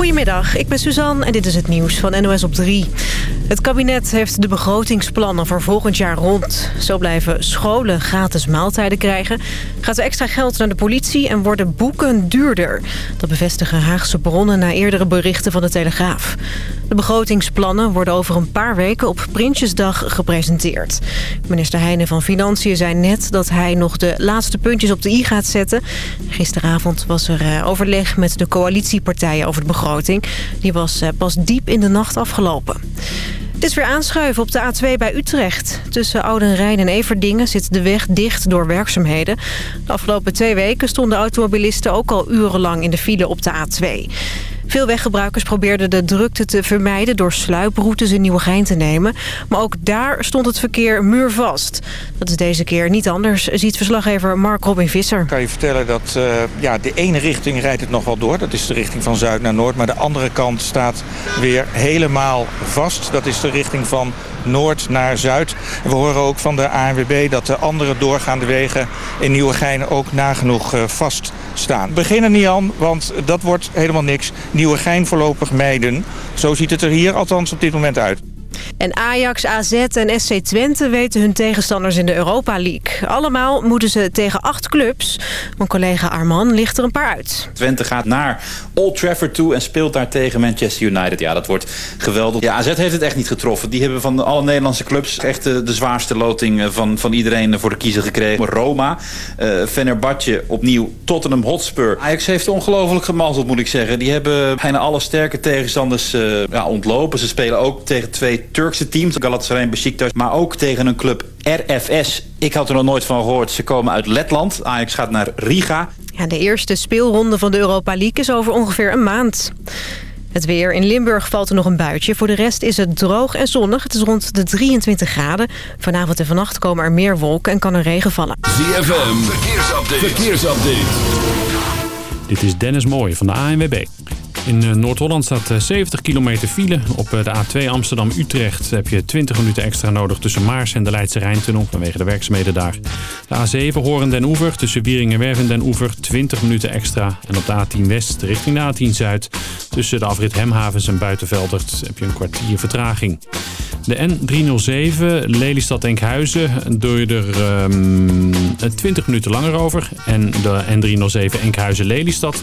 Goedemiddag, ik ben Suzanne en dit is het nieuws van NOS op 3. Het kabinet heeft de begrotingsplannen voor volgend jaar rond. Zo blijven scholen gratis maaltijden krijgen. Gaat er extra geld naar de politie en worden boeken duurder. Dat bevestigen Haagse bronnen na eerdere berichten van de Telegraaf. De begrotingsplannen worden over een paar weken op Prinsjesdag gepresenteerd. Minister Heijnen van Financiën zei net dat hij nog de laatste puntjes op de i gaat zetten. Gisteravond was er eh, overleg met de coalitiepartijen over de begroting. Die was eh, pas diep in de nacht afgelopen. Het is weer aanschuiven op de A2 bij Utrecht. Tussen Oudenrijn en Everdingen zit de weg dicht door werkzaamheden. De afgelopen twee weken stonden automobilisten ook al urenlang in de file op de A2. Veel weggebruikers probeerden de drukte te vermijden... door sluiproutes in Nieuwegein te nemen. Maar ook daar stond het verkeer muurvast. Dat is deze keer niet anders, ziet verslaggever Mark Robin Visser. Ik kan je vertellen dat uh, ja, de ene richting rijdt het nog wel door. Dat is de richting van zuid naar noord. Maar de andere kant staat weer helemaal vast. Dat is de richting van noord naar zuid. We horen ook van de ANWB dat de andere doorgaande wegen in Nieuwegein ook nagenoeg uh, vast staan. Beginnen niet aan, want dat wordt helemaal niks. Nieuwegein voorlopig mijden. Zo ziet het er hier althans op dit moment uit. En Ajax, AZ en SC Twente weten hun tegenstanders in de Europa League. Allemaal moeten ze tegen acht clubs. Mijn collega Arman ligt er een paar uit. Twente gaat naar Old Trafford toe en speelt daar tegen Manchester United. Ja, dat wordt geweldig. Ja, AZ heeft het echt niet getroffen. Die hebben van alle Nederlandse clubs echt de, de zwaarste loting van, van iedereen voor de kiezer gekregen. Roma, uh, Fenerbahce opnieuw, Tottenham Hotspur. Ajax heeft ongelooflijk gemazzeld, moet ik zeggen. Die hebben bijna alle sterke tegenstanders ja, ontlopen. Ze spelen ook tegen twee Turkse teams, Galatasaray en Besiktas, maar ook tegen een club RFS. Ik had er nog nooit van gehoord. Ze komen uit Letland. Ajax gaat naar Riga. Ja, de eerste speelronde van de Europa League is over ongeveer een maand. Het weer. In Limburg valt er nog een buitje. Voor de rest is het droog en zonnig. Het is rond de 23 graden. Vanavond en vannacht komen er meer wolken en kan er regen vallen. ZFM. Verkeersupdate. Verkeersupdate. Dit is Dennis Mooij van de ANWB. In eh, Noord-Holland staat 70 eh, kilometer file. Op eh, de A2 Amsterdam-Utrecht heb je 20 minuten extra nodig tussen Maars en de Leidse Rijntunnel vanwege de werkzaamheden daar. De A7 Horen den Oever tussen Wieringen-Werf en den Oever 20 minuten extra. En op de A10 West richting de A10 Zuid tussen de afrit Hemhavens en Buitenveldert heb je een kwartier vertraging. De N307 Lelystad-Enkhuizen doe je er um, ehm, 20 minuten langer over. En de N307 Enkhuizen-Lelystad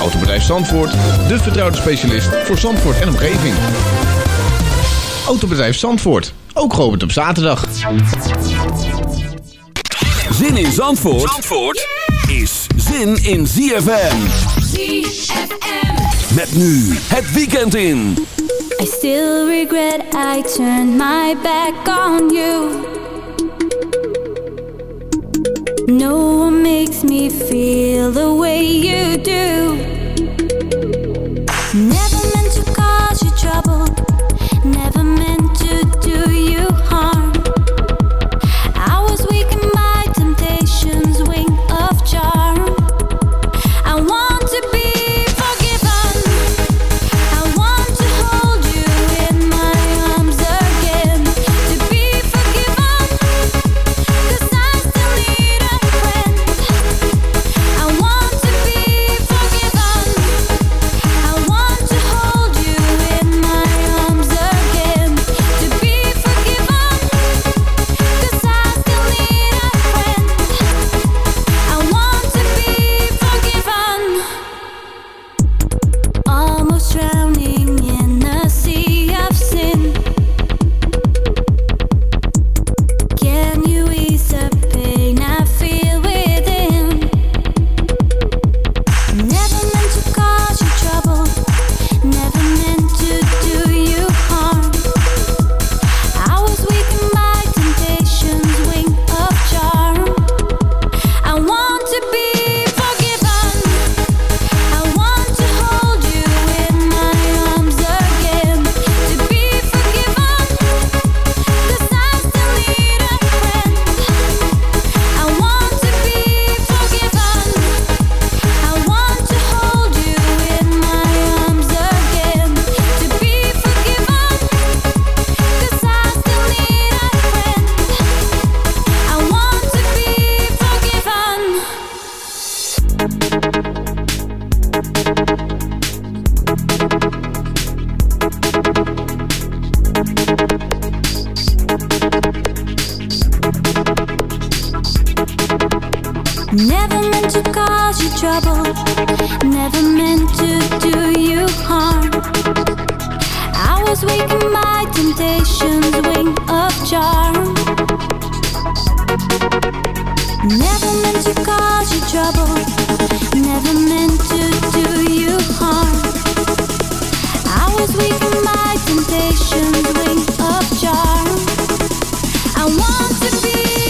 Autobedrijf Zandvoort, de vertrouwde specialist voor Zandvoort en omgeving. Autobedrijf Zandvoort, ook geopend op zaterdag. Zin in Zandvoort, Zandvoort is zin in ZFM. ZFM. Met nu het weekend in. I still regret I turned my back on you. No one makes me feel the way you do. You trouble. Never meant to do you harm. I was weak in my temptation's wing of charm. Never meant to cause you trouble. Never meant to do you harm. I was weak in my temptation's wing of charm. I want to be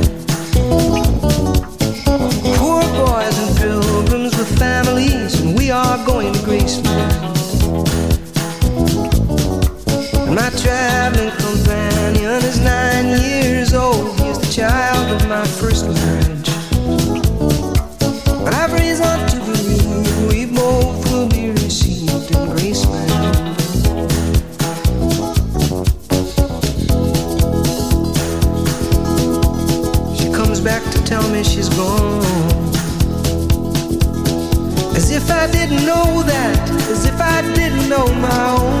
Nine years old. The child of my first marriage. But I've reason to believe we both received. She comes back to tell me she's gone. As if I didn't know that, as if I didn't know my own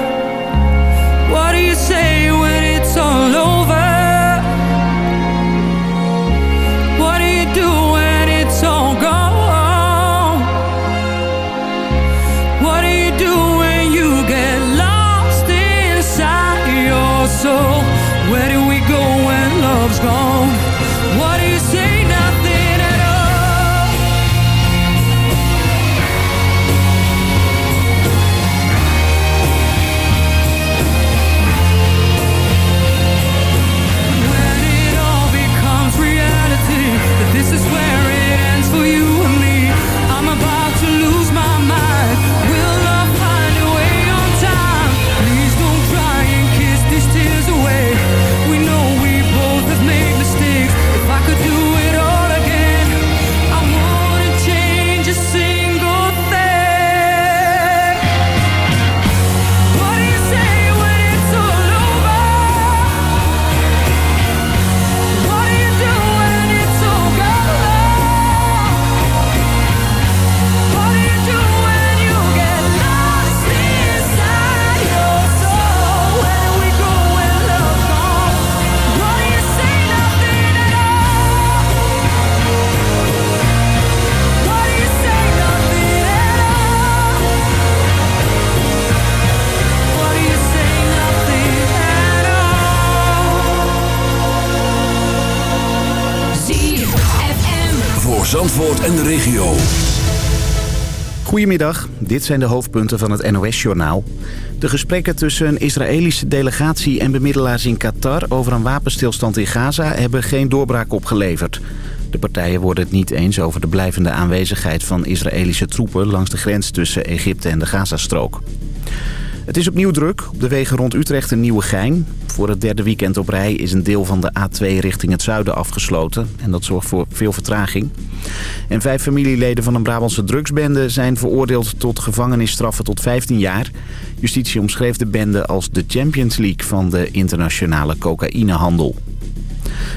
Zandvoort en de regio. Goedemiddag, dit zijn de hoofdpunten van het NOS-journaal. De gesprekken tussen een Israëlische delegatie en bemiddelaars in Qatar... over een wapenstilstand in Gaza hebben geen doorbraak opgeleverd. De partijen worden het niet eens over de blijvende aanwezigheid van Israëlische troepen... langs de grens tussen Egypte en de Gazastrook. Het is opnieuw druk. Op de wegen rond Utrecht en Nieuwegein. Voor het derde weekend op rij is een deel van de A2 richting het zuiden afgesloten. En dat zorgt voor veel vertraging. En vijf familieleden van een Brabantse drugsbende zijn veroordeeld tot gevangenisstraffen tot 15 jaar. Justitie omschreef de bende als de Champions League van de internationale cocaïnehandel.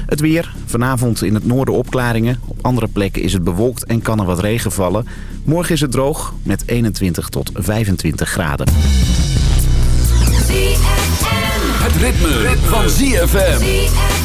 Het weer. Vanavond in het noorden opklaringen. Op andere plekken is het bewolkt en kan er wat regen vallen. Morgen is het droog met 21 tot 25 graden. Het ritme, van ZFM.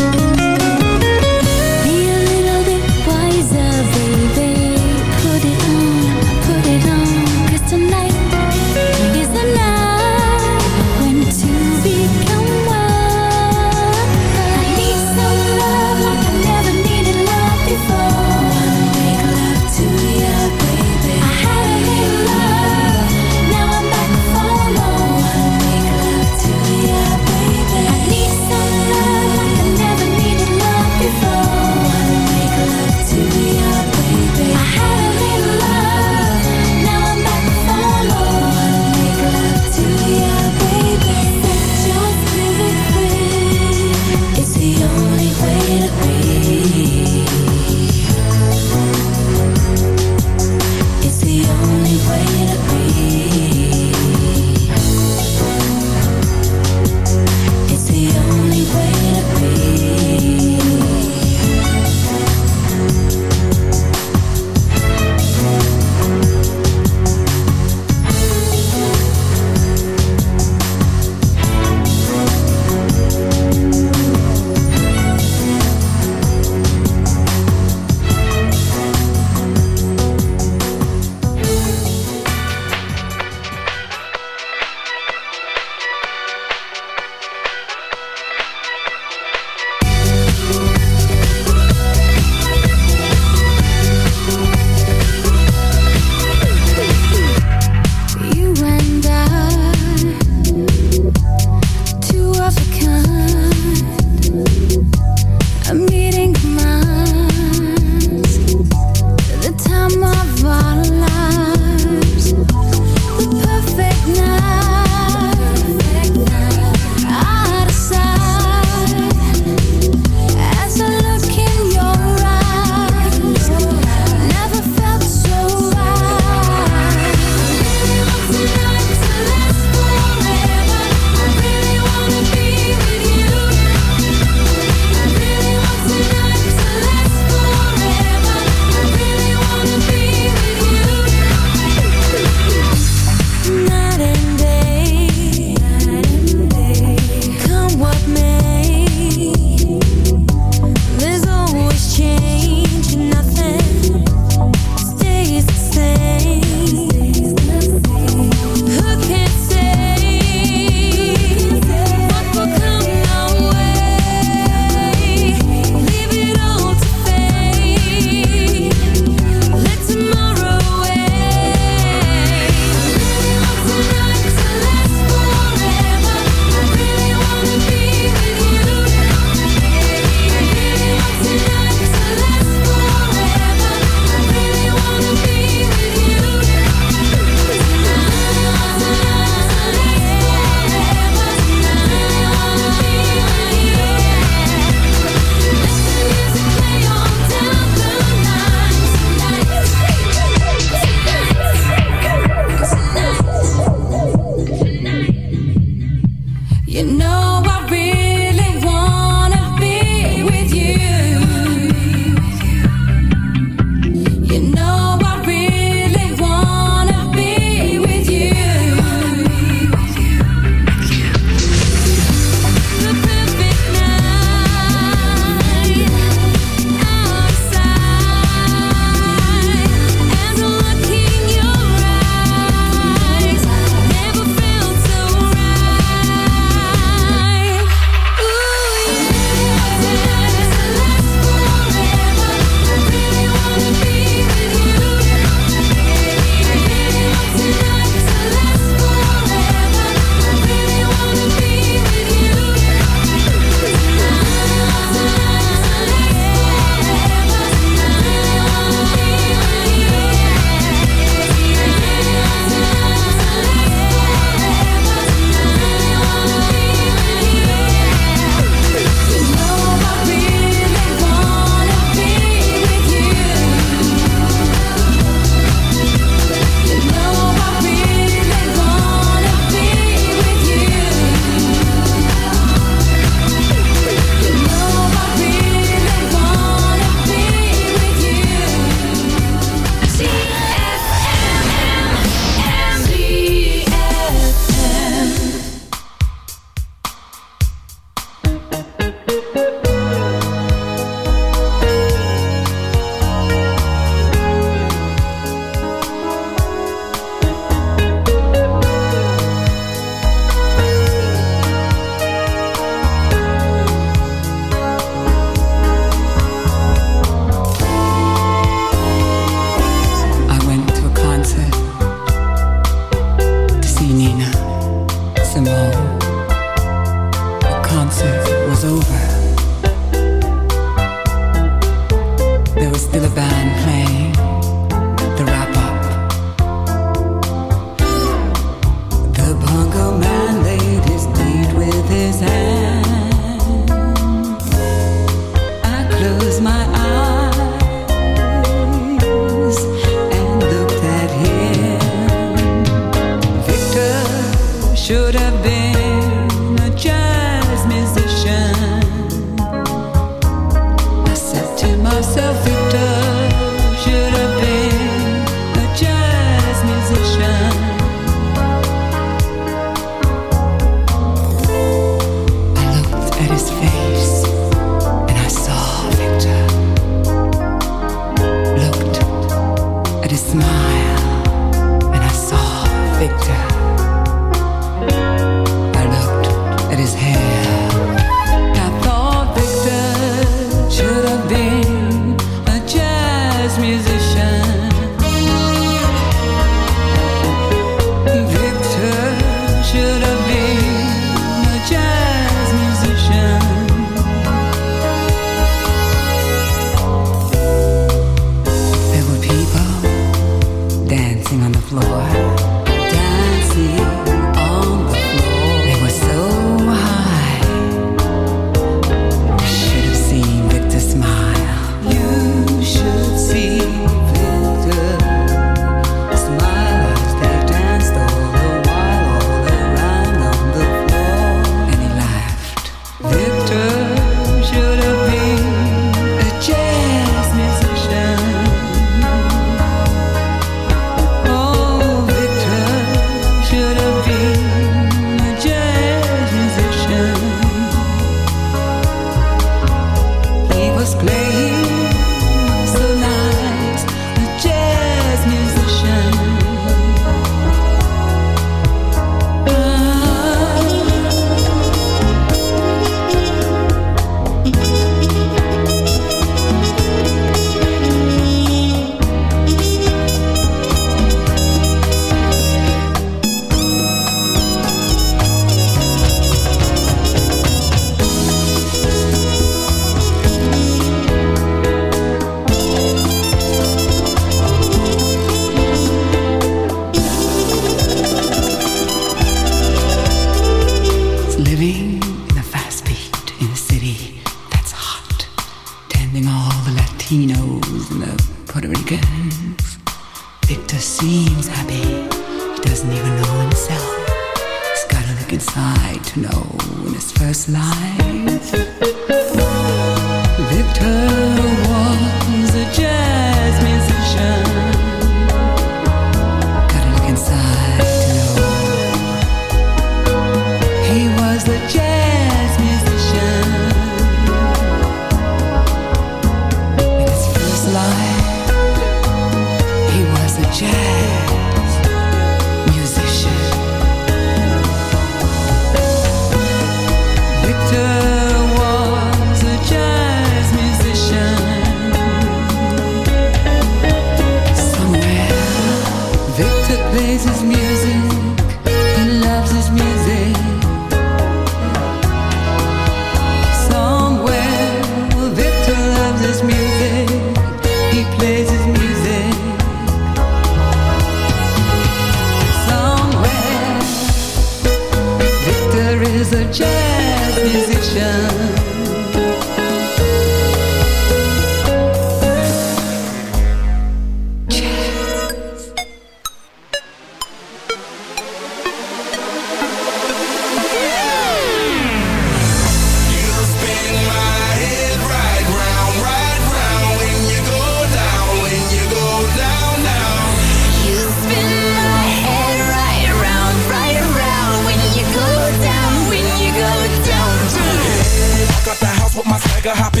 swagger hop